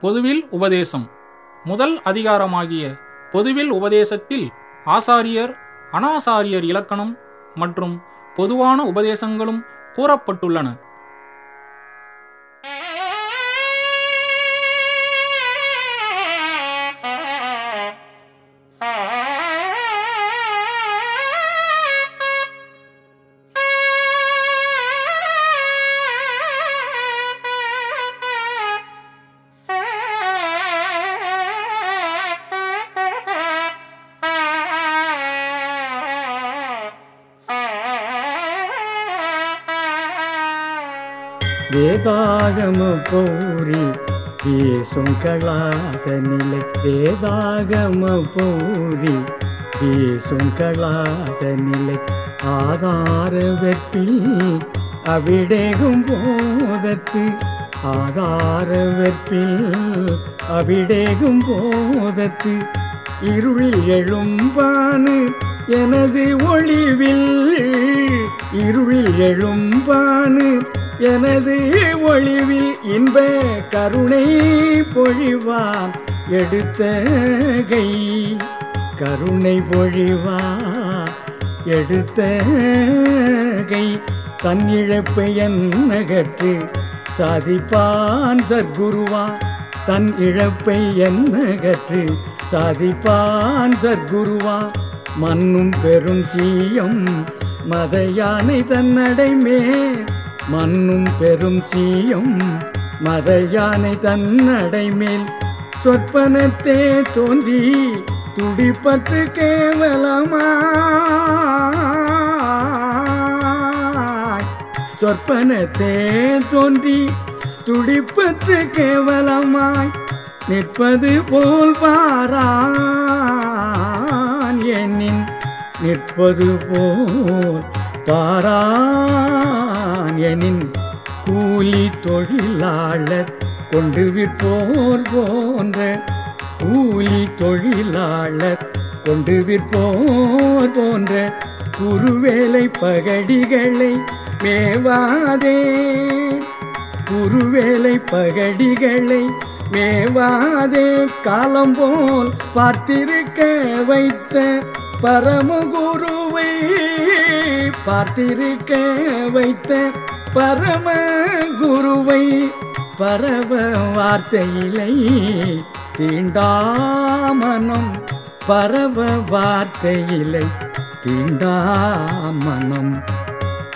பொதுவில் உபதேசம். முதல் அதிகாரமாகிய பொதுவில் உபதேசத்தில் ஆசாரியர் அனாசாரியர் இலக்கணம் மற்றும் பொதுவான உபதேசங்களும் கூறப்பட்டுள்ளன. பௌரி வீசும் களாச நிலை வேதாகம பௌரி. வீசும் களாச நிலை ஆதார வெற்றி அவிடேகும் போதத்து ஆதார வெற்றி அவிடேகும் போதத்து இருள் எழும்பானு எனது ஒளிவில். இருள் எழும்பானு எனது ஒளிவில் இன்ப கருணை பொழிவான் எடுத்த கை. கருணை பொழிவா எடுத்த கை. தன் இழப்பை என்னகற்று சாதிப்பான் சர்க்குருவா தன் இழப்பை என்னகற்று சாதிப்பான் சர்க்குருவா மண்ணும் பெரும் சீயம் மத யானை தன்னடைமே. மண்ணும் பெரும் சீயும் மத யானை தன்னடை மேல் சொற்பனத்தே தோன்றி துடிப்பத்து கேவலமா? சொற்பனத்தே தோன்றி துடிப்பற்று கேவலமாய் நிற்பது போல் பாரான். எண்ணின் நிற்பது போல் பாரான் எனின் கூலி தொழிலாளர் கொண்டு விற்போர் போன்ற கூலி தொழிலாளர் கொண்டு விற்போர் போன்ற குருவேலை பகடிகளை மேவாதே. குருவேலை பகடிகளை மேவாதே. காலம் போல் பார்த்திருக்க வைத்த பரமகுருவை பார்த்திருக்க வைத்த பரம குருவை. பரவ வார்த்தையிலை தீண்டாமனம் பரவ வார்த்தையிலை தீண்டாமனம்.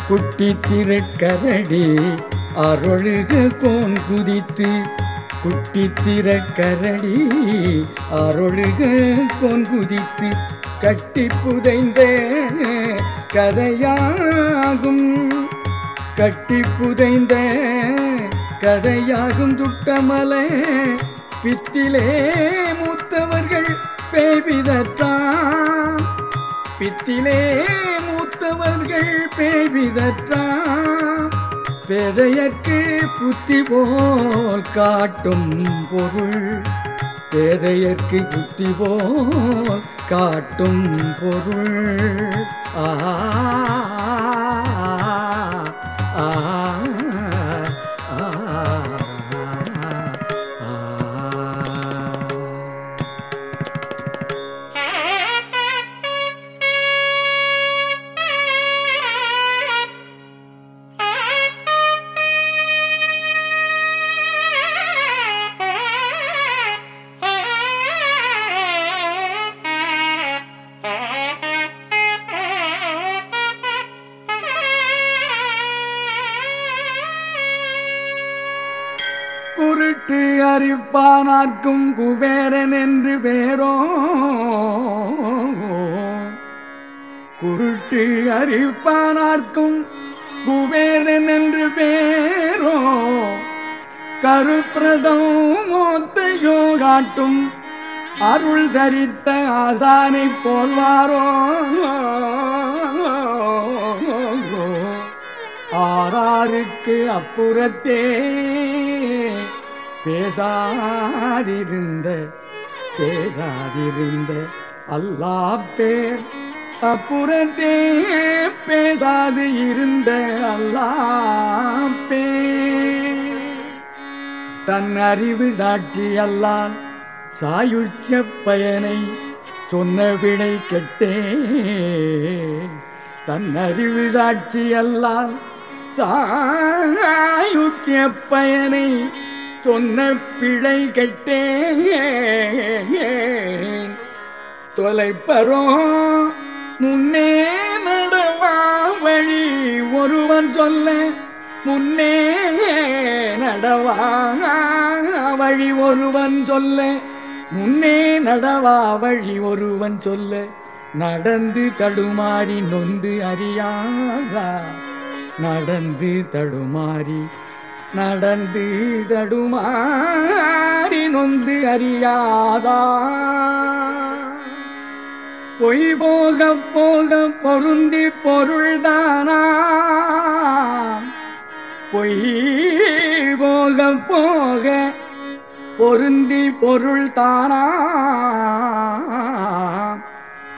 குட்டி திருக்கரடி அருளுக கோன் குதித்து குட்டி திரட்கரடி அருளுக கோன் குதித்து கட்டி புதைந்த கதையாகும். கட்டி புதைந்த கதையாகும் துட்டமலை. பித்திலே மூத்தவர்கள் பேய்விதத்தான் பித்திலே மூத்தவர்கள் பேய்விதத்தான் பேதையற்கு புத்தி போல் காட்டும் பொருள். பேதையற்கு புத்தி போல் காட்டும் பொருள். ஆ கருப்பிரதம் மோத்தையோ காட்டும் அருள் தரித்த ஆசானை போல்வாரோ ஆறாருக்கு அப்புறத்தே பேசாதிருந்த பேசாதிருந்த அல்லா பேர். அப்புறத்தே பேசாது இருந்த அல்லா பேர். தன் அறிவு சாட்சியல்லால் சாயுச்ச பயனை சொன்ன விடை கெட்டே. தன் அறிவு சாட்சியல்லால் சாயுச்ச பயனை சொன்ன பிழை கெட்டேன் தொலைப்பரோ முன்னே நடவா வழி ஒருவன் சொல்ல முன்னே நடவா வழி ஒருவன் சொல்ல. முன்னே நடவா வழி ஒருவன் சொல்ல. நடந்து தடுமாறி நொந்து அறியாதா. நடந்து தடுமாறி நடந்து தடுமாறி நொந்து அறியாதா. பொய் போக போக பொருந்தி பொருள்தானா. பொய் போக போக பொருந்தி பொருள் தானா?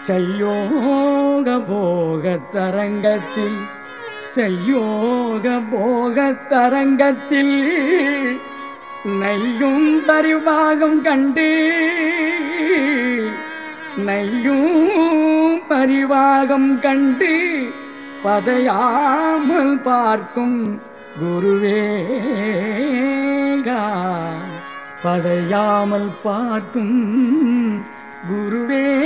செய்யோக போக தரங்கத்தில் செய்யோக போக தரங்கத்தில் நையும் பரிவாகம் கண்டு நையும் பரிவாகம் கண்டு பதையாமல் பார்க்கும் குருவேகா பதையாமல் பார்க்கும் குருவே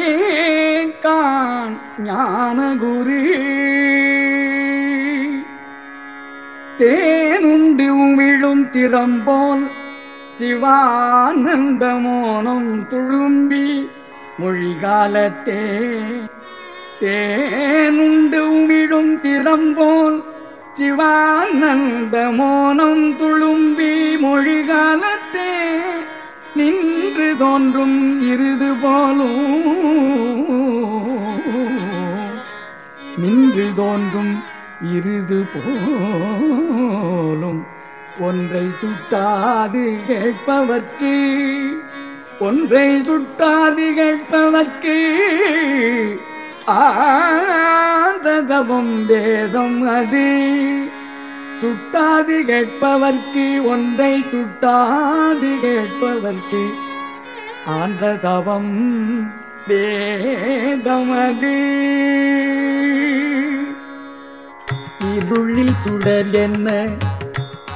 கான் ஞான குரு தேனுண்டு உமிழும் திறம்போல் சிவானந்த மோனம் துழும்பி மொழிகாலத்தே. தேனுண்டு உமிழும் திறம்போல் சிவானந்த மோனம் துளும்பி மொழிகாலத்தே நின்று தோன்றும் இருது போலும் நின்று தோன்றும் இருது போலும். ஒன்றை சுட்டாது கேட்பவர்க்கு ஒன்றை சுட்டாது கேட்பவர்க்கு ஆததவம் வேதம் அது சுட்டாது கேட்பவர்க்கு ஒன்றை சுட்டாது கேட்பவர்க்கு. ஆந்த தவம் வேதமது இருளில் சுடர் என்ன?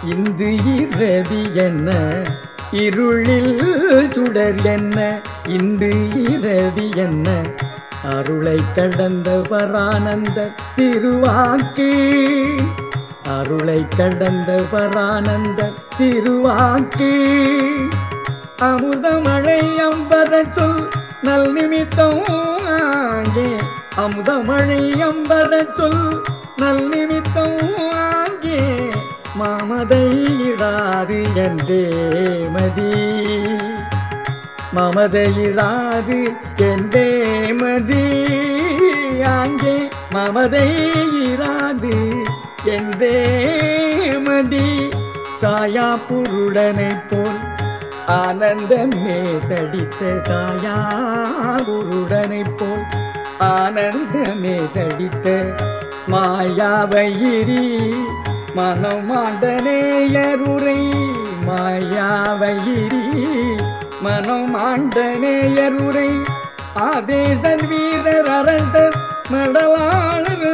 இந்து இரவி என்ன? இருளில் சுடர் என்ன? இந்து இரவி என்ன? அருளை கடந்தவரானந்த திருவாக்கு அருளை கடந்தவரானந்த திருவாக்கு அமுதமழை அம்பர சொல் நல் நிமித்தம் ஆங்கே அமுதமழை அம்பர சொல் நல் நிமித்தம் ஆங்கே மாமதை இடாது என்றே மதி. மமதையிராது என்றே மதி ஆங்கே மமதையிராது என்றே மதி சாயா புருடனை போல் ஆனந்தமே தடித்த சாயா புருடனை போல் ஆனந்தமே தடித்த மாயாவயிரி. மனமாண்டனேயருரை மாயாவயிரி. மனமாண்டனேயருரை ஆதேசன் வீரர் அரசர் மடலாளர்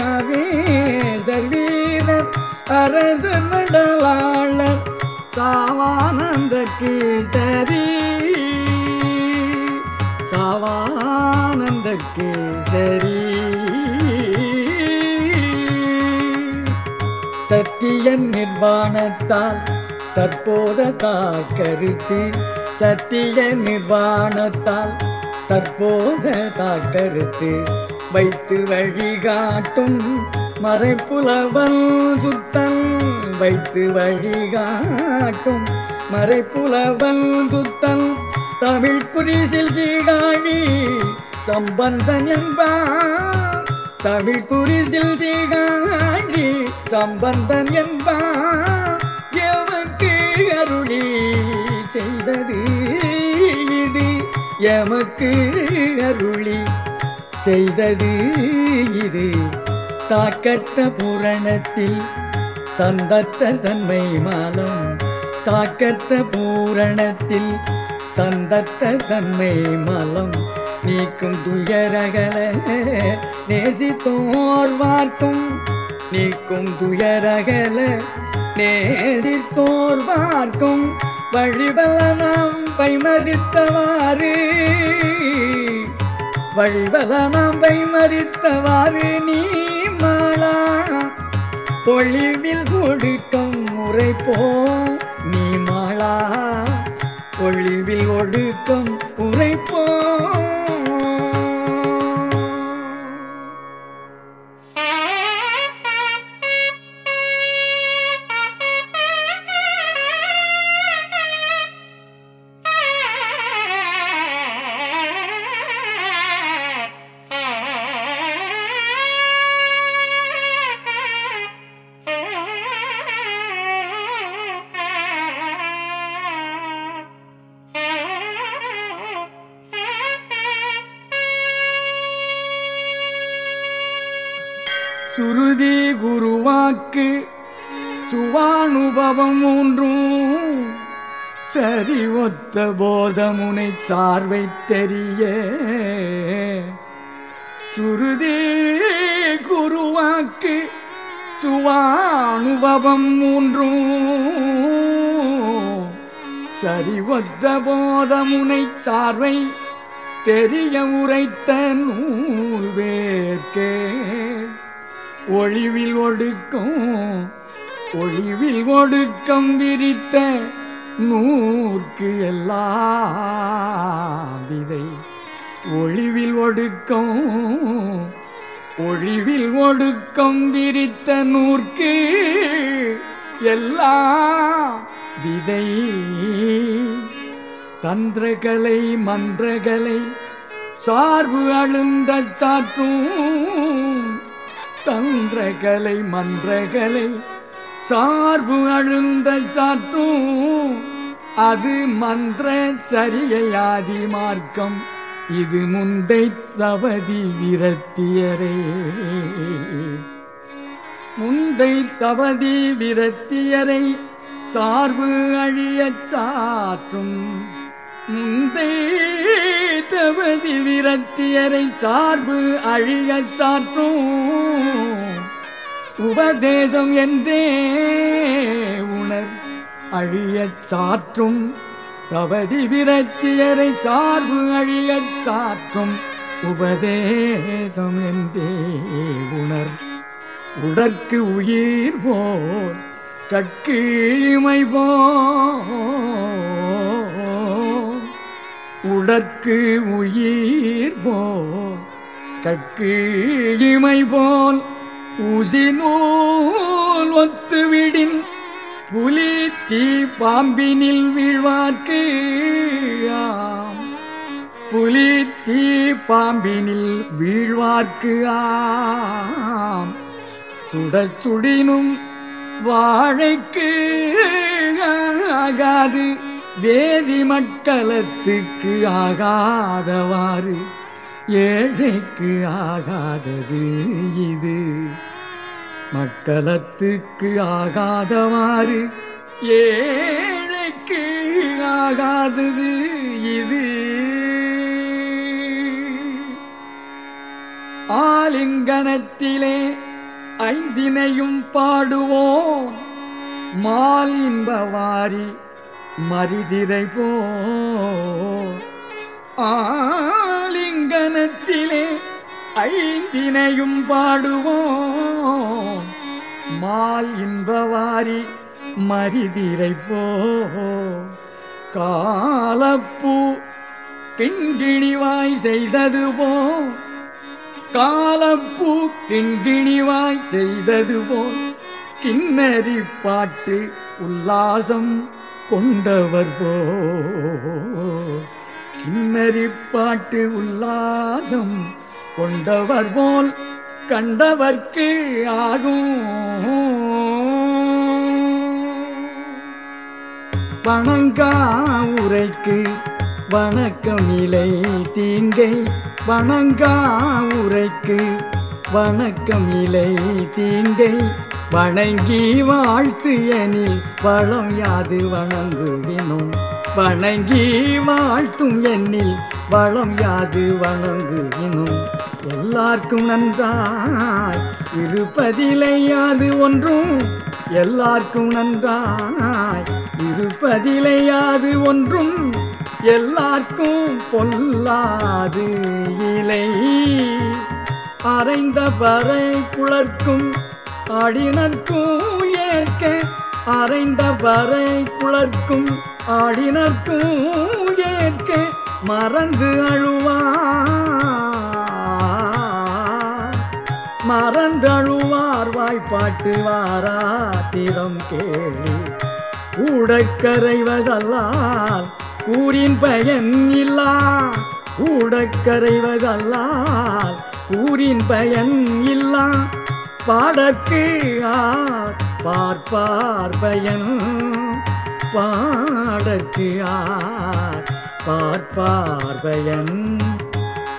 ஆதேசர் வீரர் அரசர் மடலாளர். சாவானந்த கேசரி. சாவானந்த கேசரி. சத்தியன் நிர்வாணத்தால் தற்போத தாக்கருத்து சத்திய நிர்வாணத்தால் தற்போத தாக்கருத்து வைத்து வழிகாட்டும் மறைப்புலவன் சுத்தன் வைத்து வழிகாட்டும் மறைப்புலவன் சுத்தன் தமிழ் குறிசில் சீகாழி சம்பந்தன் என்பான் தமிழ் குறிசில் சீகாழி சம்பந்தன் என்பான் எவக்கு அருளி செய்தது எமக்கு அருளி செய்தது இது. தாக்கற்ற பூரணத்தில் சந்தத்த தன்மை மாலம். தாக்கற்ற பூரணத்தில் சந்தத்த தன்மை மலம். நீக்கும் துயரகல நேசித்தோர் வார்க்கும். நீக்கும் துயரகல நேசித்தோர் பார்க்கும் வழிபலனாம் பைமதித்தவாறு வழிபலனாம் பைமதித்தவாறு நீ மாளா பொழிவில் ஒடுக்கம் உரைப்போ நீ மாளா பொழிவில் ஒடுக்கம் சுருதி குருவாக்கு சுவானுபவம் ஒன்றும் சரி ஒத்த போதமுனை சார்வை தெரிய சுருதி குருவாக்கு சுவானுபவம் ஒன்றும் சரி ஒத்த போதமுனை சார்வை தெரிய உரைத்த நூல் வேர்க்கே. ஒளிவில் ஒடுக்கும் ஒளிவில் ஒடுக்கம் விரித்த நூற்கு எல்லாம் விதை. ஒளிவில் ஒடுக்கம் ஒளிவில் ஒடுக்கம் விரித்த நூற்கு எல்லா விதை. தந்திரகலை மன்றகலை சார்பு அழுந்த சாற்றும் தந்திரகலை மன்றகலை சார்பு அழுந்த சாற்றும். அது மன்ற சரியையாதி மார்க்கம் இது முந்தை தவதி விரத்தியரே. முந்தை தவதி விரத்தியரை. சார்பு அழியச் சாற்றும். முந்தை தவதி விரத்தியரை சார்பு அழிய சாற்றும் உபதேசம் என்றே உணர் அழியச் சாற்றும் தவதி விரத்தியரை சார்பு அழியச் சாற்றும் உபதேசம் என்றே உணர் உடற்கு உயிர் போல் கற்கு இமை போல் உடற்கு உயிர் போல் கக்கு இமை போல் ஊசி நூல் ஒத்துவிடின் புலி தீ பாம்பினில் வீழ்வார்க்கு ஆம். புலி தீ பாம்பினில் வீழ்வார்க்கு ஆம். சுடச் சுடினும் வாழைக்கு ஆகாது வேதி மக்களத்துக்கு ஆகாதவாறு ஏழைக்கு ஆகாதது இது. மக்களத்துக்கு ஆகாதவாறு ஏழைக்கு ஆகாதது இது. ஆலிங்கனத்திலே ஐந்தினையும் பாடுவோம் மாலின்பவாரி மரிதிரை போ ஆலிங்கனத்திலே ஐந்தினையும் பாடுவோம். மால் இன்பவாரி மரிதிரை போ காலப்பூ கிண்கிணிவாய் செய்தது போ காலப்பூ கிண்கிணிவாய் செய்தது போல் கிண்ணறி பாட்டு உல்லாசம் கொண்டவர் போ கிண்ணறி பாட்டு உல்லாசம் கொண்டவர் போல் கண்டவர்க்கு ஆகும். வணங்கா உரைக்கு வணக்கம் இலை தீங்கை. வணங்கா உரைக்கு வணக்கம் இலை தீங்கை. வணங்கி வாழ்த்து எனில் வளம் யாது வணங்குகினோம். வணங்கி வாழ்த்தும் எண்ணில் வளம் யாது வணங்குகினோம். எல்லாருக்கும் நன்றாய். இருப்பதிலையாது ஒன்றும். எல்லாருக்கும் நன்றாய். இருப்பதிலையாது ஒன்றும். எல்லாருக்கும் பொல்லாது இலை. அரைந்த பறை குளர்க்கும் ஆடினர்க்கும் ஏற்க அரைந்த வரை குளர்க்கும். ஆடினர்க்கும் ஏற்க மறந்து அழுவார் மறந்து அழுவார் வாய்ப்பாட்டு வாராத்திரம் கேளு. ஊடக் கரைவதல்லால் கூறின் பயன் இல்லா. ஊடக் ஊரின் பயன் இல்லா. பாடற்கு ஆர் பார்ப்பார் பயன் பாடற்கு ஆர் பார்ப்பார் பயன்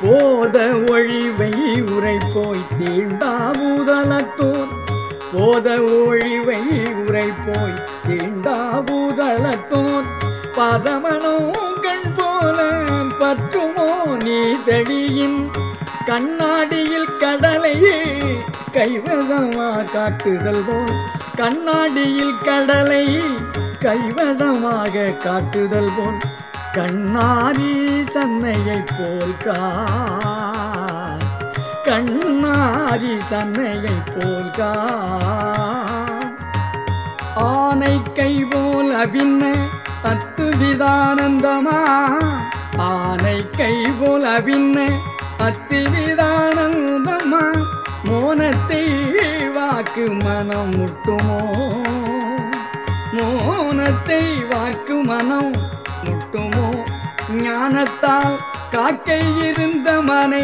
போத ஒழிவை உரைப்போய் தீண்டாவுதலத்தோர். போத ஒழிவை உரைப்போய் தீண்டாவுதலத்தோர். பதமனோ கண் போல பற்றுமோ நீ தெளியின். கண்ணாடியில் கடலையே கைவசமா காட்டுதல் போல் கண்ணாடியில் கடலை கைவசமாக காட்டுதல் போல் கண்ணாடி சன்னையைப் போல் கா. கண்ணாரி சன்னையைப் போல் கா. ஆனை கை போல் அபின்ன அத்துவிதானந்தமா. ஆனை கை போல் அபின்ன அத்திவிதானந்தமா மோனத்தை வாக்கு மனம் முட்டுமோ? மோனத்தை வாக்கு மனம் முட்டுமோ? ஞானத்தால் காக்கை இருந்த மனை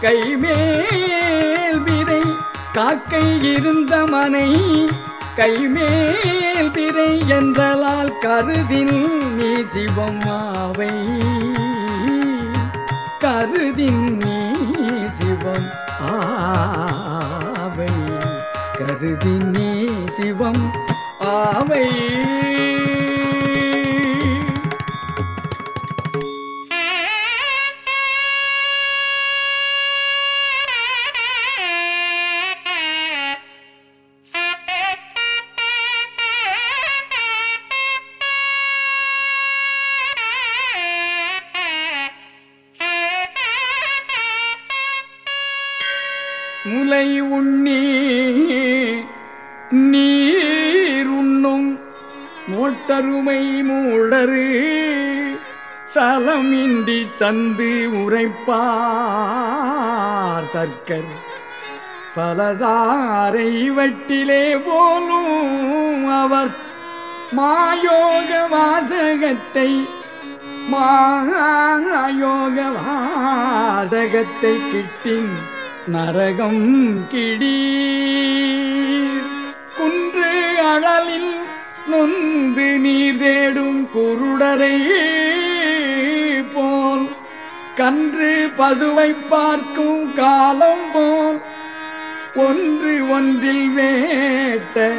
கைமேல் விதை. காக்கை இருந்த மனை கைமேல் பிறை என்றலால் கருதில் நீ சிவம்மாவை கருதின் நீ சிவம் ஆவை கருதி நீ சிவம் ஆவை தந்து உரைப்பார் தற்கர் பலதாரை வட்டிலே போலும் அவர் மாயோக வாசகத்தை மாயோக வாசகத்தை கிட்டின் நரகம் கிடீர். குன்று அழலில் நொந்து நீர் தேடும் குருடரையே கன்று பசுவை பார்க்கும் காலம் போல் ஒன்று ஒன்றில் வேட்ட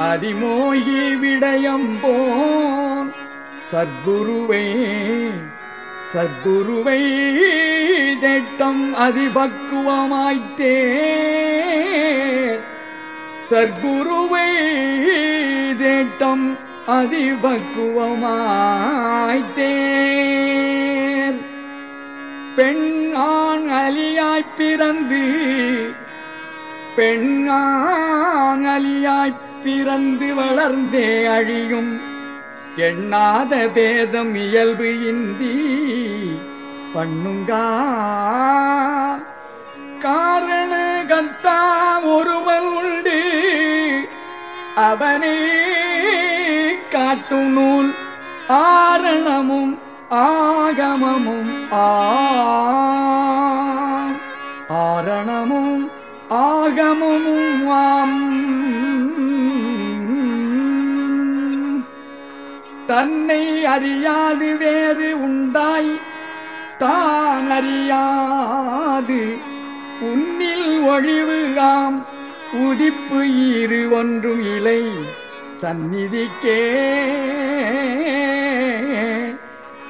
அதிமோகி விடயம் போல். சத்குருவே சத்குருவை தேட்டம் அதிபக்குவமாய்த்தே சர்க்குருவை தேட்டம் அதிபக்குவமாய்த்தேர் பெண் ஆண் அலியாய்ப் பிறந்து பெண்ணாங் அலியாய் பிறந்து வளர்ந்தே அழியும். எண்ணாத பேதம் இயல்பு இந்தி பண்ணுங்கா. காரண கத்தா ஒருவன் உண்டு அவனே காட்டும் நூல் ஆரணமும் ஆகமமும் ஆரணமும் ஆகமமும் ஆம். தன்னை அறியாது வேறு உண்டாய் தான் அறியாது உன்னில் ஒழிவு ஆம். உதிப்பு இரு ஒன்றும் இலை சந்நிதிக்கே.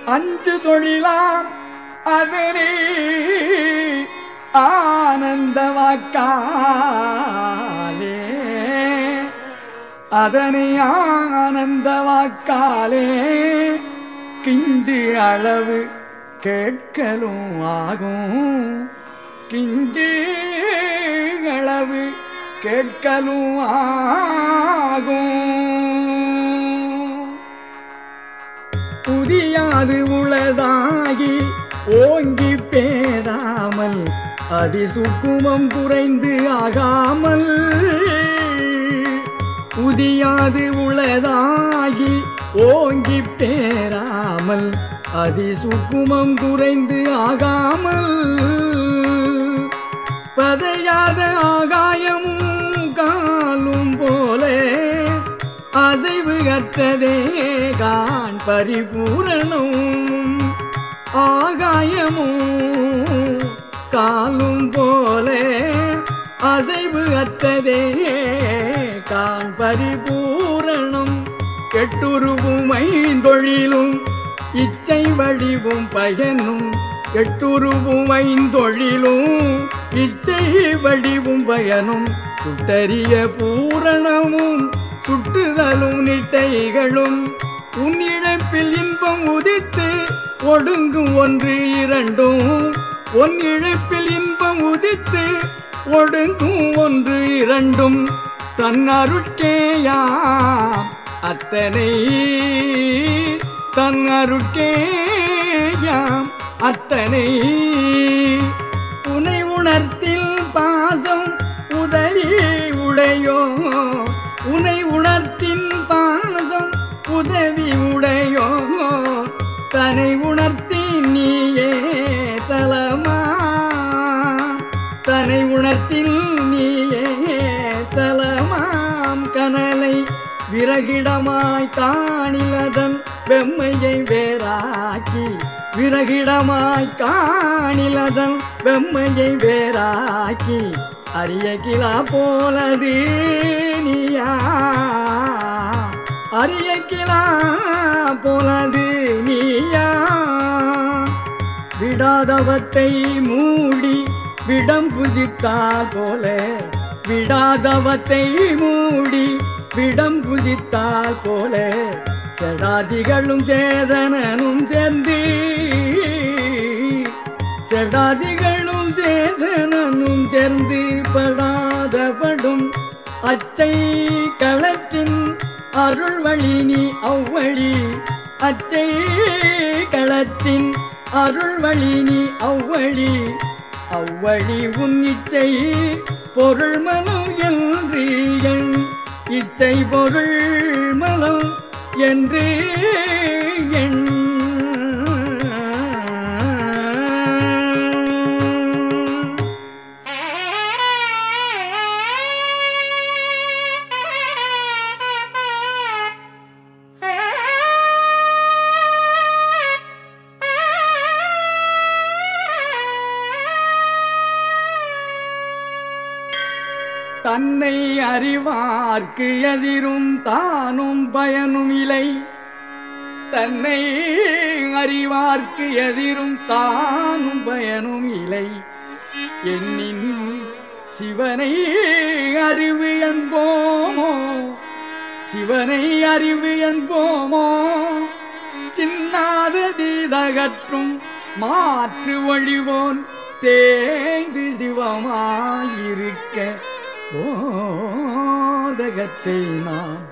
அஞ்சு தொழிலாம் அதனே ஆனந்தவாக்காலே. அதனை ஆனந்தவாக்காலே. கிஞ்சி அளவு கேட்கலும் ஆகும். கிஞ்சி அளவு கேட்கலும் ஆகும். புதியாது உளதாகி ஓங்கி பேராமல் அதிசுக்குமம் குறைந்து ஆகாமல் புதியாது உளதாகி ஓங்கி பேராமல் அதிசுக்குமம் குறைந்து ஆகாமல் பதையாத ஆகாயமும் அசைவு கத்ததே கான் பரிபூரணம். ஆகாயமும் காலும் போலே அசைவு அத்ததே கான் பரிபூரணம். கெட்டுருவும் ஐந்தொழிலும் இச்சை வடிவும் பயனும். எட்டுருவும் ஐந்தொழிலும் இச்சை வடிவும் பயனும். சுட்டறிய பூரணமும் சுற்றுதலும் நிட்டைகளும் உன் இழப்பில் இன்பம் உதித்து ஒடுங்கும் ஒன்று இரண்டும். உன் இழப்பில் இன்பம் உதித்து ஒடுங்கும் ஒன்று இரண்டும். தன் அத்தனை. தன்னருட்கேயாம் அத்தனை. உனை உணர்த்தில் பாசம் உதறி உடையோ உனை உணர்த்தின் பாசம் உதவி உடையோ தனை உணர்த்தி நீயே தலமா? தனை உணர்த்தில் நீயே தலமாம் கனலை விறகிடமாய் காணிலதன் வெம்மையை வேறாக்கி விறகிடமாய் காணிலதன் வெம்மையை வேறாக்கி அரிய கிலா போனது நீயா? அரிய கிலா போனது நீயா? விடாதவத்தை மூடி விடம் புசித்தால் போல. விடாதவத்தை மூடி விடம் புசித்தால் போல. செடாதிகளும் சேதனனும் சேர்ந்து செடாதிகள் சேதனும் சேர்ந்து படாதபடும் அச்சை களத்தின் அருள் வழி நீ அவ்வழி. அச்சை களத்தின் அருள் வழி நீ அவ்வழி. அவ்வழி உன் இச்சை பொருள் மனம் என்று எண் இச்சை பொருள் மனம் என்று எண் அறிவார்க்கு எதிரும் தானும் பயனும் இலை தன்னை அறிவார்க்கு எதிரும் தானும் பயனும் இலை என்னின் சிவனை அறிவு என்போமோ? சிவனை அறிவு என்போமோ? சின்னாத தீதகற்றும் மாற்று ஒழிவோன் தேய்ந்து சிவமாயிருக்க ஓ போதகத்தை நாம்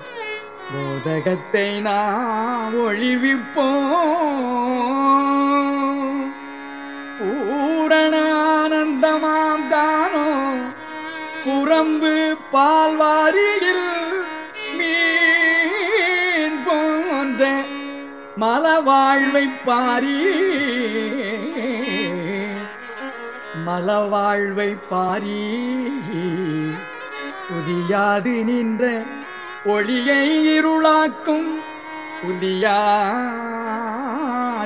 போதகத்தை நாம் ஒழிவிப்போம். பூரணானந்தமாம் தானோ புறம்பு பால்வாரியில் மீன் போன்ற மலவாழ்வை பாரி மலவாழ்வை பாரி புதியாது நின்ற ஒளியை இருளாக்கும் புதியாது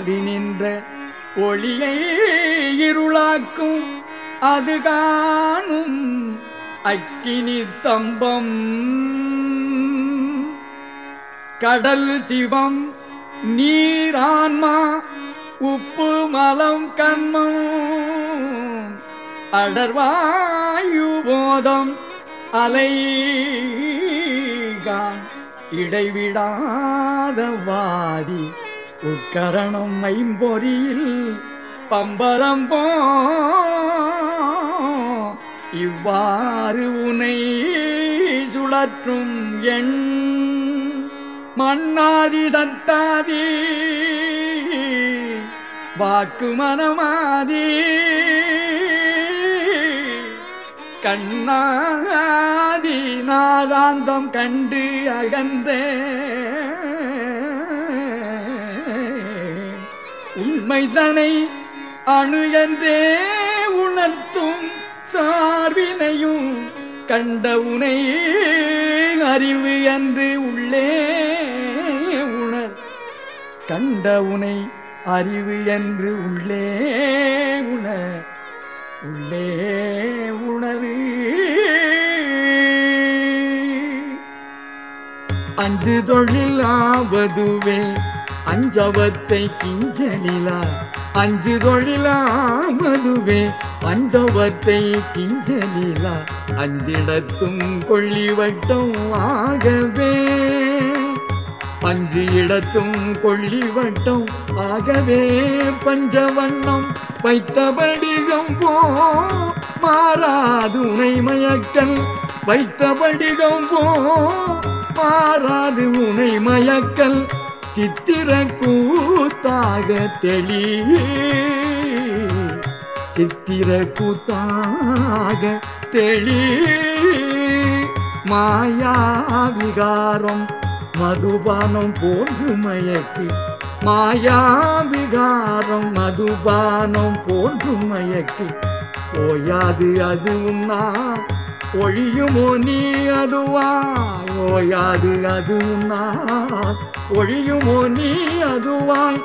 நின்ற ஒளியை இருளாக்கும் அது காணும் அக்கினி தம்பம். கடல் சிவம் நீரான்மா உப்பு மலம் கண்மம். அடர்வாயு போதம் அலைகான் இடைவிடாத வாதி உட்கரணம் ஐம்பொறியில் பம்பரம்போ இவ்வாறு உனை சுழற்றும் எண் மண்ணாதி சத்தாதி வாக்கு மனமாதீ கண்ணாதி நாதாந்தம் கண்டு அகன்றே. உண்மைதனை அணு என்றே உணர்த்தும் சார்பினையும் கண்ட உனை அறிவு என்று உள்ளே உணர். கண்ட உனை அறிவு என்று உள்ளே உணர். உள்ளே உணரு அஞ்சு தொழிலாவதுவே அஞ்சவத்தை கிஞ்சலிலா. அஞ்சு தொழிலாவதுவே அஞ்சவத்தை கிஞ்சலிலா. அஞ்சிடத்தும் கொள்ளிவட்டம் ஆகவே. அஞ்சு இடத்தும் கொள்ளி வட்டம் ஆகவே பஞ்சவண்ணம் வைத்தபடிகம் போ மாறாது உனை மயக்கல். வைத்தபடிகம் போ மாறாது உனை மயக்கல். சித்திர கூத்தாக தெளி சித்திர கூத்தாக தெளி மாயா விகாரம் மதுபானம் போன்று மயக்கி மாயாவிகாரம் மதுபானம் போன்று மயக்கி ஓயாது அதுவும் நான் ஒழியுமோ நீ அதுவா? ஓயாது அதுவும் நான் ஒழியுமோ நீ அதுவாய்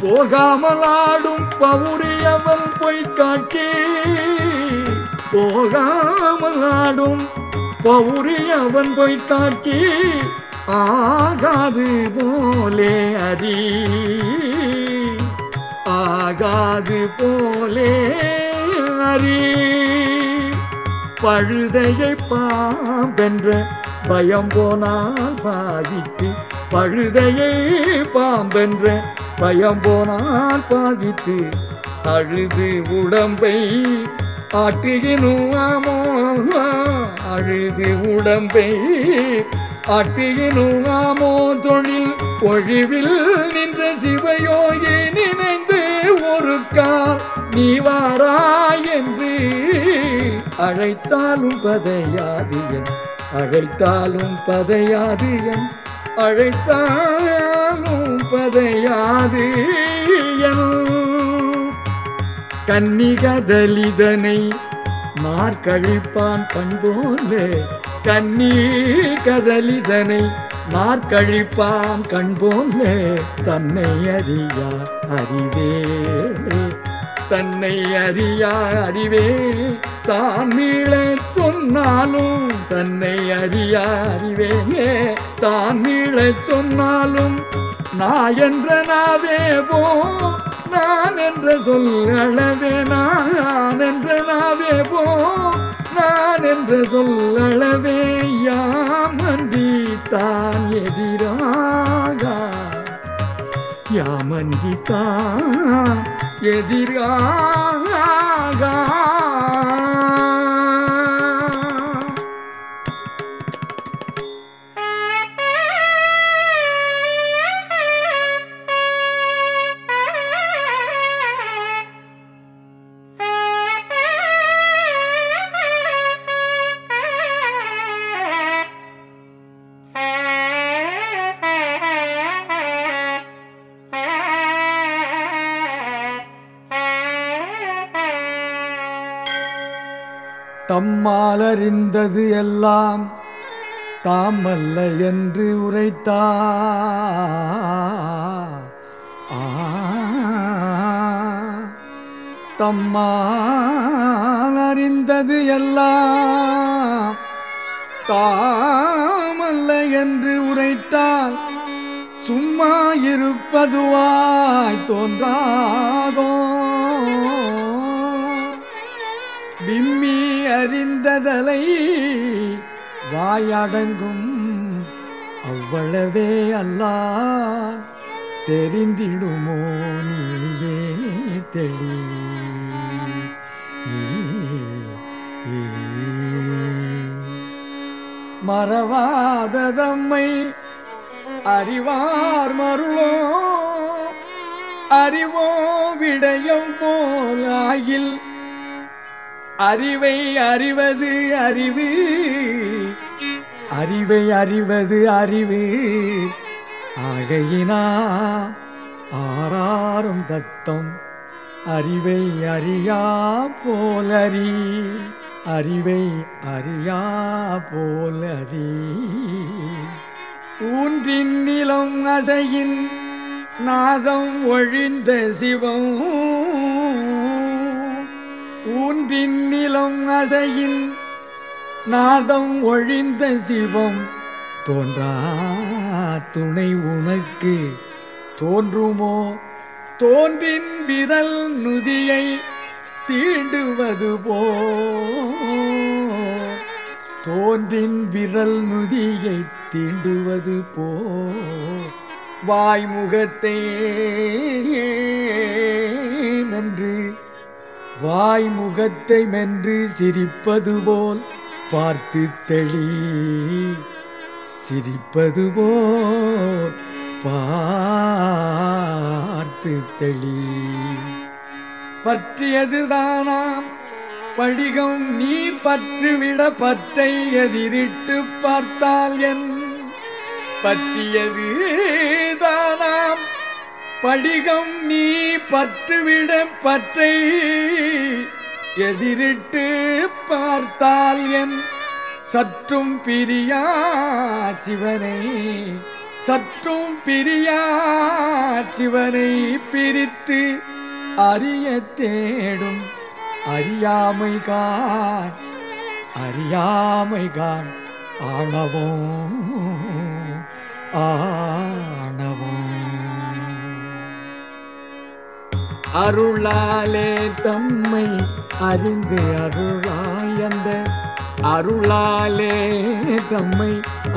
போகாமலாடும் பவுரியவன் பொய் காட்டி. போகாமலாடும் பவுரியவன் பொய் காட்டி. ஆகாது போலே அறி ஆகாது போலே அறி பழுதையை பாம்பென்ற பயம் போனால் பாதித்து பழுதையை பாம்பென்ற பயம் போனால் பாதித்து அழுது உடம்பை ஆட்டுகினுவாமோ அழுது உடம்பை ஆட்டுகினுவாமோ தொழில் ஒழிவில் நின்ற சிவயோகி நினைந்து ஒரு கால் நீ வாராய் என்று அழைத்தாலும் பதையாது என். அழைத்தாலும் பதையாது என். அழைத்தாலும் பதையாது என். கன்னிகதலிதனை மார்கழிப்பான் பண்போலே கண்ணீர் கதலிதனை நாற்கழிப்பான் கண்போன்னே தன்னை அறியா அறிவே. தன்னை அறியா அறிவே தான் மீள சொன்னாலும் தன்னை அறியா அறிவேனே. தான் மீள சொன்னாலும் நான் என்ற நாவே போ நான் என்ற சொல் அளவே நான் என்ற நாவே போ. நான் என்ற சொல்லளவே யாம் வந்தித்தான் எதிராக. யாமந்தி தான் எதிராக. தம்மாலறிந்தது எல்லாம் தாமல்ல என்று உரைத்தா. தம்மால் அறிந்தது எல்லாம் தாமல்ல என்று உரைத்தால் சும்மா இருப்பதுவாய் தோன்றாதோ. பிம்மி அறிந்ததலை வாயடங்கும் அவ்வளவே அல்லா. தெரிந்திடுமோ நீயே தெளி. மறவாததம்மை அறிவார் மருளோ. அறிவோ விடயம் போலாயில் அறிவை அறிவது அறிவு. அறிவை அறிவது அறிவு. ஆகையினா ஆறாரும் தத்தம். அறிவை அறியா போலறி. அறிவை அறியா போலறி. ஊன்றின் நிலம் அசையின் நாதம் ஒழிந்த சிவம். ஊன்றின் நிலம் அசையின் நாதம் ஒழிந்த சிவம். தோன்றா துணை உனக்கு தோன்றுமோ? தோன்றின் விரல் நுதியை தீண்டுவது போ. தோன்றின் விரல் நுதியை தீண்டுவது போ. வாய்முகத்தே வாய் முகத்தை மென்று சிரிப்பது போல் பார்த்து தெளி சிரிப்பது போல் பார்த்து தெளி. பற்றியதுதானாம் படிகம் நீ பற்றுவிட பத்தை எதிரிட்டு பார்த்தால் என் பற்றியது படிகம் நீ பற்றுவிட பற்றை எதிரிட்டு பார்த்தால் என் சற்றும் பிரியா சிவனை சற்றும் பிரியா சிவனை பிரித்து அறிய தேடும் அறியாமை கான் அறியாமை கான் ஆணவோ ஆணவோ அருளாலே தம்மை அறிந்து அருளாயந்த அருளாலே தம்மை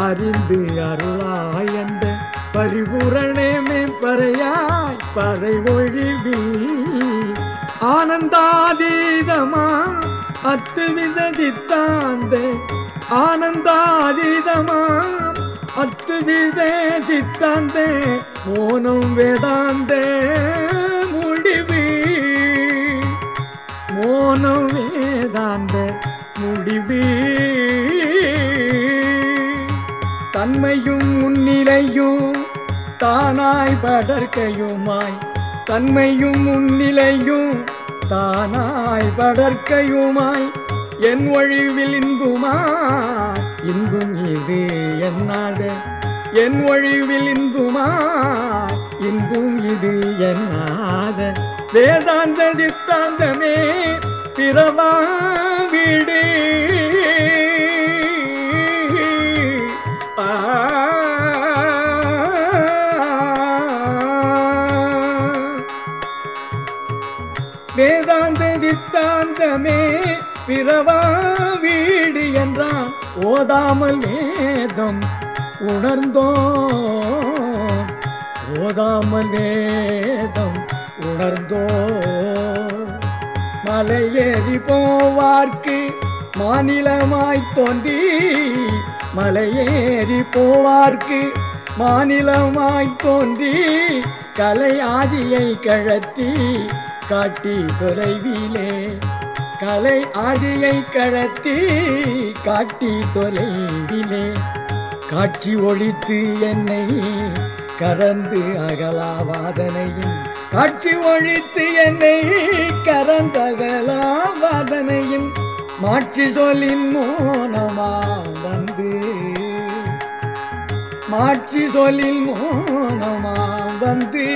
அறிந்து அருளாயந்த பரிபூரணமே பறையாய் பறை ஒழிவி ஆனந்தாதீதமா அத்துவித சித்தாந்த ஆனந்தாதீதமா அத்துவித சித்தாந்தே மோனம் வேதாந்தே. மோனம் வேதாந்த முடிவு. தன்மையும் முன்னிலையும் தானாய் படர்க்கையுமாய் தன்மையும் முன்னிலையும் தானாய் படர்க்கையுமாய் என் ஒழிவில் இன்புமா இன்பும் இது என்னாத? என் ஒழிவில் இன்புமா இன்பும் இது என்னாத? வேதாந்த சித்தாந்தமே பிறவா வீடு வேதாந்த சித்தாந்தமே பிறவா வீடு என்றான். ஓதாமல் வேதம் உணர்ந்தோம் ஓதாமல் வேதம் உணர்ந்தோ மலையேறி போவார்க்கு மாநிலமாய் தோன்றி மலையேறி போவார்க்கு மாநிலமாய் தோன்றி கலை ஆதியை கழத்தி காட்டி தொலைவிலே. கலை ஆதியை கழத்தி காட்டி தொலைவிலே. காட்சி ஒழித்து என்னை கறந்து அகலாவாதனையின் காட்சி ஒழித்து என்னை கரந்தகலாவதனையும் மாட்சி சொல்லின் மோனமா வந்து. மாட்சி சொல்லில் மோனமா வந்து.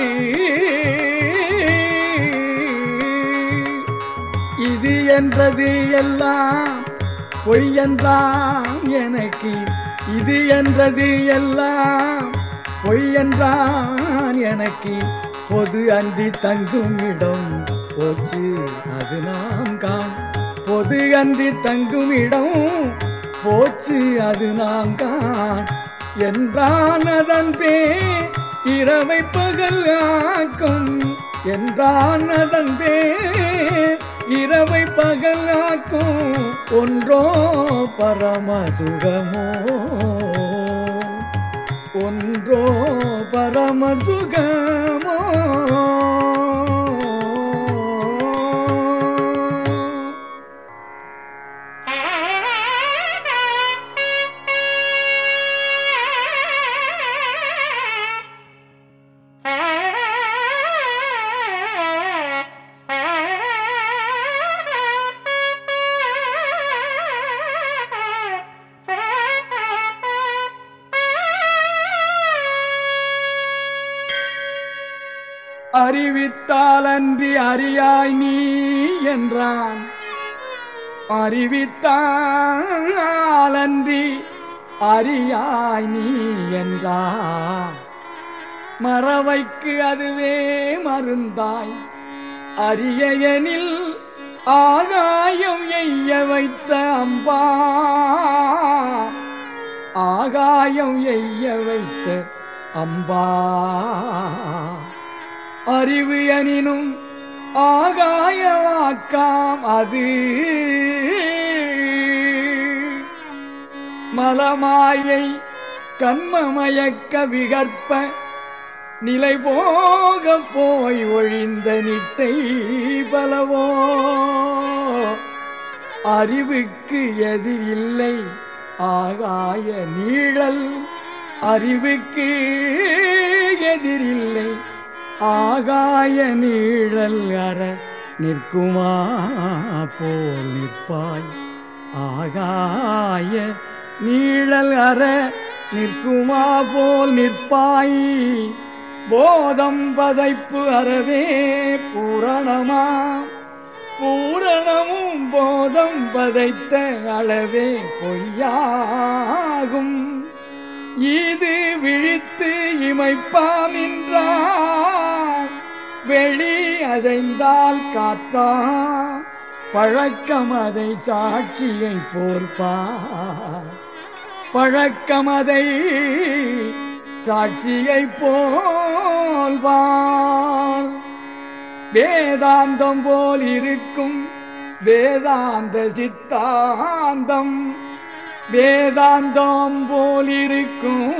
இது என்றது எல்லாம் பொய் எனக்கு. இது என்றது எல்லாம் பொய் எனக்கு. பொது அன்றி தங்கும் இடம் போச்சு அது நாம் காம். பொது அன்றி தங்கும் இடம் போச்சு அது நாம் காண் என்றான் அதன் பே இரவை பகல் ஆக்கும். என்றான் அதன் பே இரவை பகல் ஆக்கும். ஒன்றோ பரம சுகமோ ஒன்றோ பரம சுகமோ அறிவித்தாலன்றி அறியாய் நீ என்றான். அறிவித்தாலன்றி அறியாய் நீ என்றா மறவைக்கு அதுவே மருந்தாய். அரியனில் ஆகாயம் எய்ய வைத்த அம்பா. ஆகாயம் எய்ய வைத்த அம்பா. அறிவு எனினும் ஆகாயவாக்காம் அது. மலமாயை கண்மமயக்க விகற்ப நிலை போக போய் ஒழிந்த நிட்டை பலவோ? அறிவுக்கு எதிரில்லை ஆகாய நீழல் அறிவுக்கு எதிரில்லை. ஆகாய நீழல் அற நிற்குமா போல் நிற்பாய். ஆகாய நீழல் அற நிற்குமா போல் நிற்பாய். போதம் பதைப்பு அறவே பூரணமா. பூரணமும் போதம் பதைத்த அளவே பொய்யாகும். இது விழித்து இமைப்பாம் நின்றார் வெளி அசைந்தால் காத்தா பழக்கம் அதை சாட்சியை போர்ப்பார் பழக்கம் அதை சாட்சியை போல்வார். வேதாந்தம் போல் இருக்கும் வேதாந்த சித்தாந்தம். வேதாந்தம் போலிருக்கும்.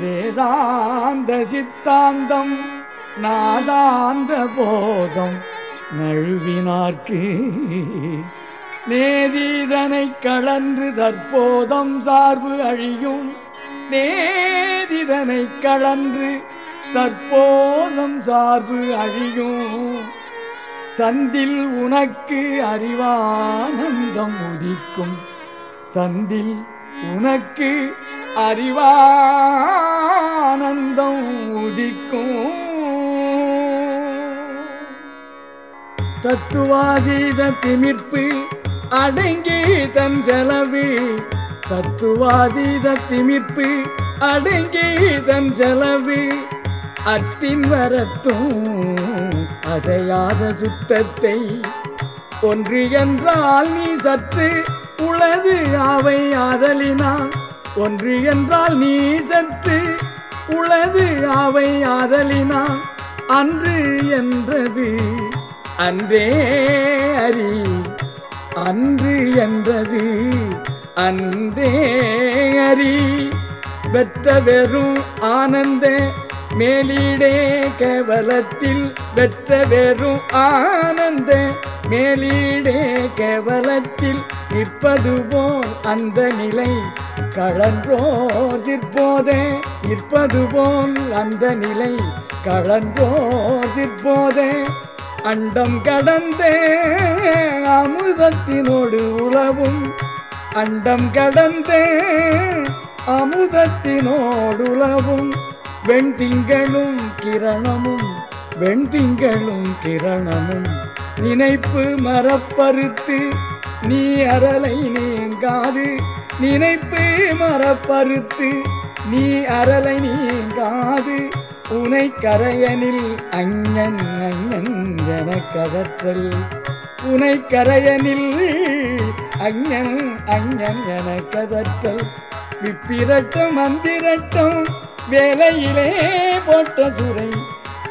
வேதாந்த சித்தாந்தம் நாதாந்த போதம் நழுவினார்க்கு. நேதிதனை கலன்று தற்போதம் சார்பு அழியும். நேதிதனை கலன்று தற்போதம் சார்பு அழியும். சந்தில் உனக்கு அறிவானந்தம் உதிக்கும். சந்தில் உனக்கு அறிவானந்தம் உதிக்கும். தத்துவாதீத திமிர்ப்பு அடங்கி தன் செலவு. தத்துவாதீத திமிர்ப்பு அடங்கி தன் செலவு. அத்தின் வரத்தும் அசையாத சுத்தத்தை. ஒன்று என்றால் நீ சற்று உளது அவை ஆதலினால் ஒன்று என்றால் நீ சற்று உளது அவை ஆதலினால் அன்று என்றது அன்றே அறி அன்று என்றது அன்றே அறி பெற்ற வெறும் ஆனந்த மேலீடே கேவலத்தில் வெற்ற வெறும் ஆனந்த. மேலீடே கேவலத்தில் நிற்பது அந்த நிலை. கழன்றோர் சிற்போதே நிற்பதுவோல் அந்த நிலை. கழன்றோர் சிற்போதே அண்டம் கடந்தே அமுதத்தினோடு உழவும் அண்டம் கடந்தே அமுதத்தினோடு உலவும் வெண்திங்களும் கிரணமும் வெண்திங்களும் கிரணமும். நினைப்பு மரப்பருத்து நீ அரலை நீங்காது. நினைப்பு மரப்பருத்து நீ அரலை நீங்காது. உனை கரையனில் அங்கன் அங்கன் என கதற்றல். உனை கரையனில் அங்கன் அங்கன் என கதற்றல். விப்பிரட்டம் மந்திரட்டம் வேலையிலே போட்ட சுரை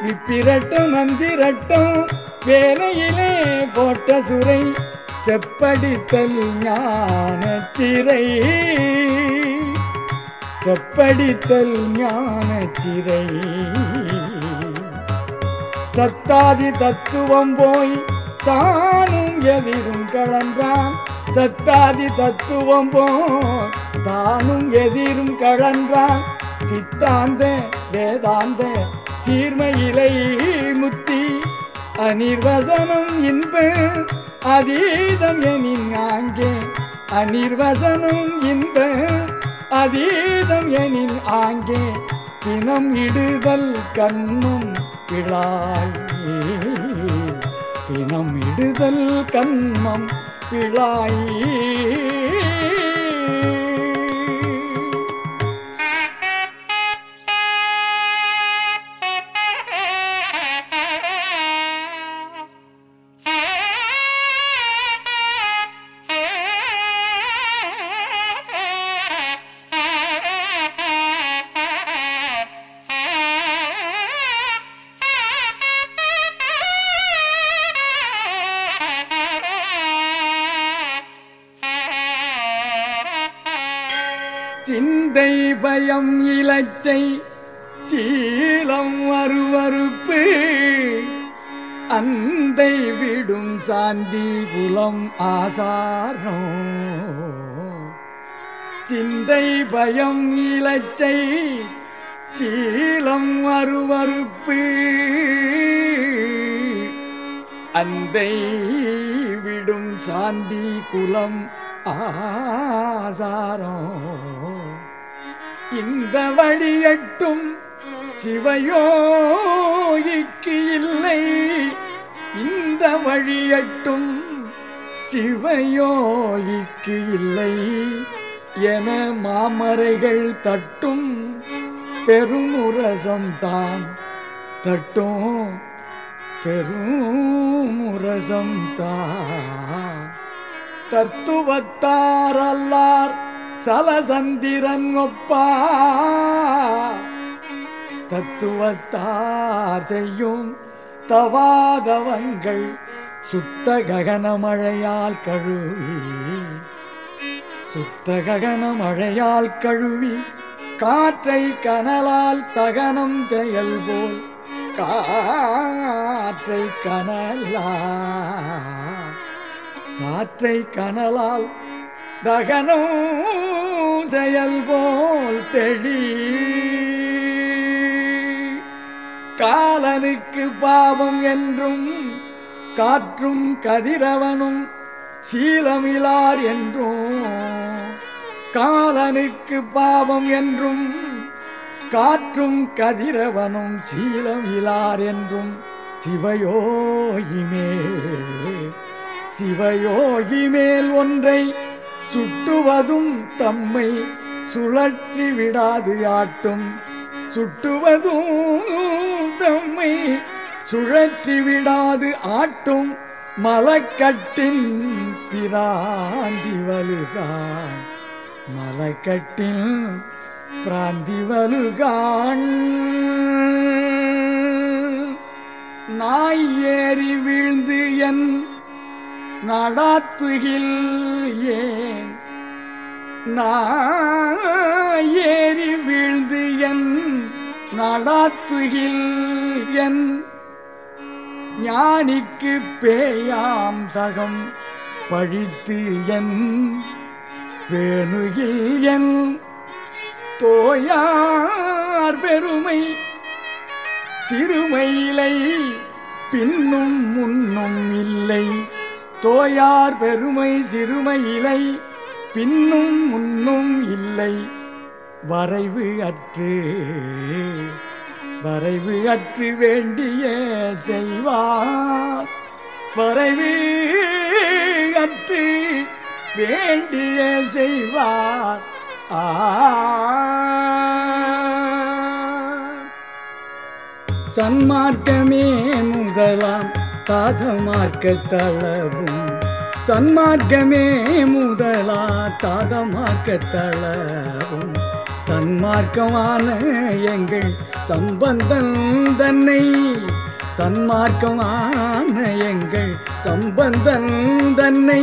விப்பிரட்டம் மந்திரட்டும் வேலையிலே போட்ட சுரை செப்படித்தல் ஞான சிறை. செப்படித்தல் ஞான சிறை. சத்தாதி தத்துவம் போய் தானும் எதிரும் கலன்றான். சத்தாதி தத்துவம் போய் தானும் எதிரும் கலன்றான். சித்தாந்த வேதாந்த சீர்மையிலை முத்தி அனிர்வசனம் இன்ப அதீதம் எனின் ஆங்கே அனிர்வசனம் இன்ப அதீதம் எனின் ஆங்கே பிணம் இடுதல் கண்ணும் பிழாய். பிணம் இடுதல் கண்மம் பிழாயே. பயம் இலச்சை சீலம் அருவறுப்பு. அந்தை விடும் சாந்தி குலம் ஆசாரோ. சிந்தை பயம் இலச்சை சீலம் அருவறுப்பு. அந்தை விடும் சாந்தி குலம் ஆசாரம் இந்த வழியட்டும் சிவயோகிக்கு இல்லை. இந்த வழியட்டும் சிவயோகிக்கு இல்லை. என மாமரைகள் தட்டும் பெருமுரசம்தான் தட்டும் பெருமுரசம்தான் தத்துவத்தாரல்லார் சலசந்திரன் ஒப்பா. தத்துவத்தார் செய்யும் தவாதவங்கள் சுத்த ககனமழையால் கழுவி. சுத்த ககனமழையால் கழுவி காற்றை கனலால் தகனம் செயல் போல் காற்றை கனலா. காற்றை கனலால் தகனம் செயல் போல் தெளி. காலனுக்கு பாவம் என்றும் காற்றும் கதிரவனும் சீலமிலார் என்றும் காலனுக்கு பாவம் என்றும் காற்றும் கதிரவனும் சீலமிலார் என்றும் சிவயோகி மேல் சிவயோகி மேல் ஒன்றை சுட்டுவதும் தம்மை சுழற்றி விடாது ஆட்டும். சுட்டுவதும் தம்மை சுழற்றி விடாது ஆட்டும். மலக்கட்டின் பிராந்தி வலுகான். மலக்கட்டில் பிராந்தி வலுகான். நாய் ஏறி வீழ்ந்து என் நடாத்துகில் ஏன்? ஏறி வீழ்ந்து என் நடாத்துகில் என் ஞானிக்கு பேயாம் சகம் பழித்து என் பேணுகில் என் தோயார் பெருமை சிறுமையிலை பின்னும் முன்னும் இல்லை. தோயார் பெருமை சிறுமையிலை பின்னும் முன்னும் இல்லை. வரைவு அற்று வரைவு அற்று வேண்டிய செய்வார். வரைவு அற்று வேண்டிய செய்வார். ஆ. சன்மார்க்கமே முதலாம். தாதமார்க்க தளவும் சன்மார்க்கமே முதலா தாதமார்க்க தளவும். தன்மார்க்கமான எங்கள் சம்பந்தன் தன்னை தன்மார்க்கமான எங்கள் சம்பந்தன் தன்னை.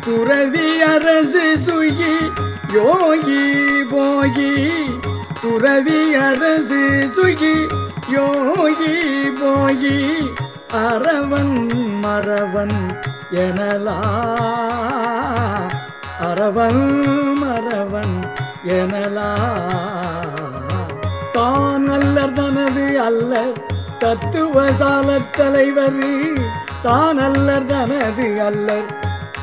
துறவி அரசு சுயி யோகி போகி துறவி அரசு சுகி யோகி போகி. அரவன் மறவன் எனலா. அறவன் மறவன் எனலா. தான் அல்லர் தனது அல்லர் தத்துவசால தலைவர். தான் அல்லர் தனது அல்ல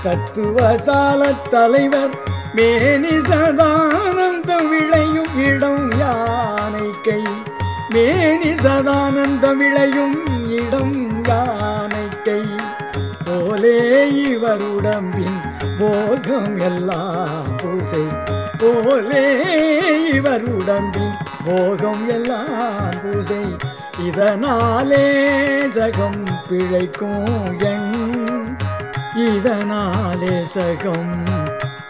தத்துவசால தலைவர். மேனி சதானந்தம் விளையும் இடம் யானை கை. மேனி சதானந்த விளையும் இடம் யானைக்கை. போலே இவர் உடம்பின் போகம் எல்லா பூசை. போலே இவர் உடம்பின் போகம் எல்லா பூசை. இதனாலே சகம் பிழைக்கும் என் இதனாலே சகம்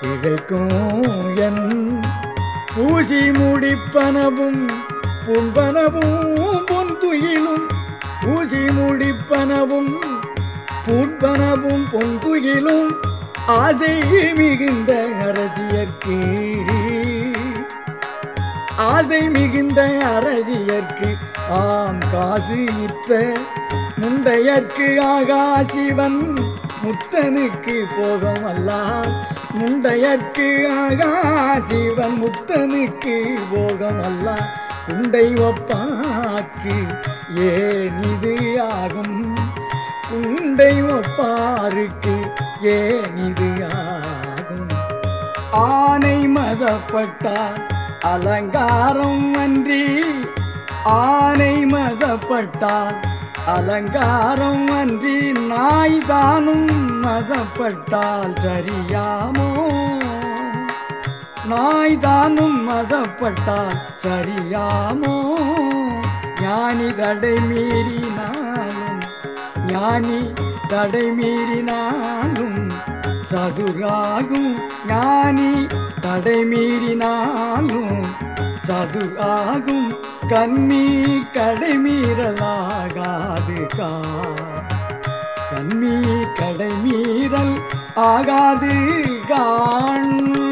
பிழைக்கும் என் பூசி முடிப்பனவும் புண்பனவும் பொன் துயிலும் பூசி முடிப்பனவும் புண்பனவும் பொன் துயிலும் ஆசை மிகுந்த அரசியற்கு. ஆசை மிகுந்த அரசியற்கு ஆம் காசு இத்த முண்டையற்கு ஆகாசிவன் முத்தனுக்கு போகம் அல்லால் முண்டையற்கு ஆகாசிவன் முத்தனுக்கு போகம் அல்லால் குண்டை ஒப்பாக்கு ஏன் இது ஆகும் குண்டை ஒப்பாருக்கு ஏன் இது ஆகும் ஆனை மதப்பட்டால் அலங்காரம் அன்றி ஆனை மதப்பட்டால் அலங்காரம் அன்றி நாய்தானும் மதப்பட்டால் சரியாமோ? நாய் தானும் மதப்பட்டால் சரியாமோ? ஞானி தடை மீறினாலும் ஞானி தடை மீறினாலும் சதுராகும். ஞானி தடை மீறினாலும் சதுராகும். கண்ணி கடை மீறலாகாது கா. கண்ணி கடை மீறல் ஆகாது காண்.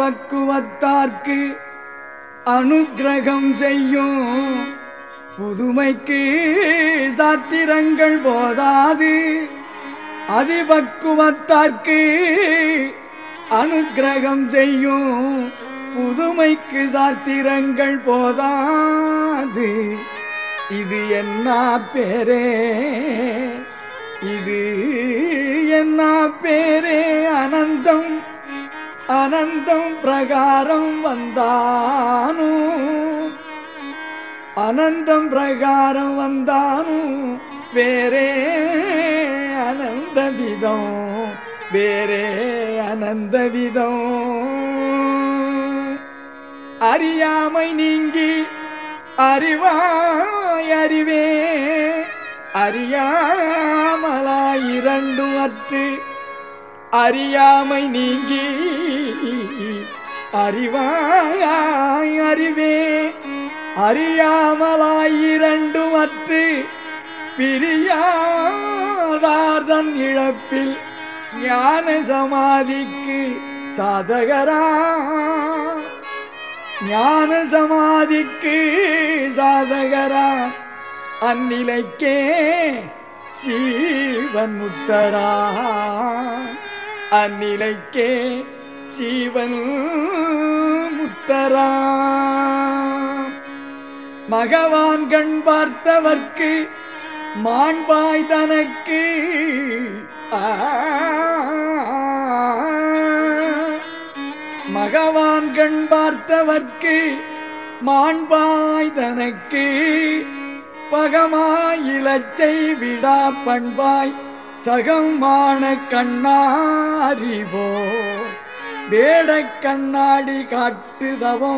பக்குவத்தார்க்கு அனுகிரகம் செய்யும். புதுமைக்கு சாத்திரங்கள் போதாது. அதிபக்குவத்தார்க்கு அனுகிரகம் செய்யும். புதுமைக்கு சாத்திரங்கள் போதாது. இது என்ன பேரே? இது என்ன பேரே? அனந்தம் அனந்தம் பிரகாரம் வந்தானோ? அனந்தம் பிரகாரம் வந்தானோ? வேறே அனந்த விதம் வேறே அனந்த விதம் அறியாமை நீங்கி அறிவாய் அறிவே அறியாமலாய் இரண்டும் அற்று அறியாமை நீங்கி அறிவாய் அறிவே. அறியாமலாயிரண்டும் அற்று பிரியாதார்தன் இழப்பில் ஞான சமாதிக்கு சாதகரா. ஞான சமாதிக்கு சாதகரா. அந்நிலைக்கே சீவன் முத்தரா. அந்நிலைக்கே சீவன் முத்தரா. மகவான் கண் பார்த்தவர்க்கு மாண்பாய் தனக்கு மகவான் கண் பார்த்தவர்க்கு மாண்பாய் தனக்கு பகமாய் இலச்சை விடா பண்பாய். சகமான கண்ணாரிவோ வேட கண்ணாடி காட்டுதவோ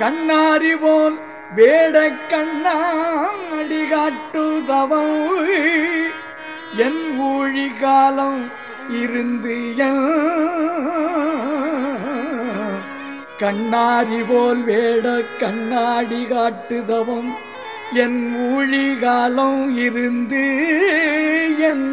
கண்ணாரி வேட கண்ணாடி காட்டுதவோ. என் ஊழி காலம் இருந்து கண்ணாரி போல் வேட கண்ணாடி காட்டுதவம். என் ஊழிகாலம் இருந்து என்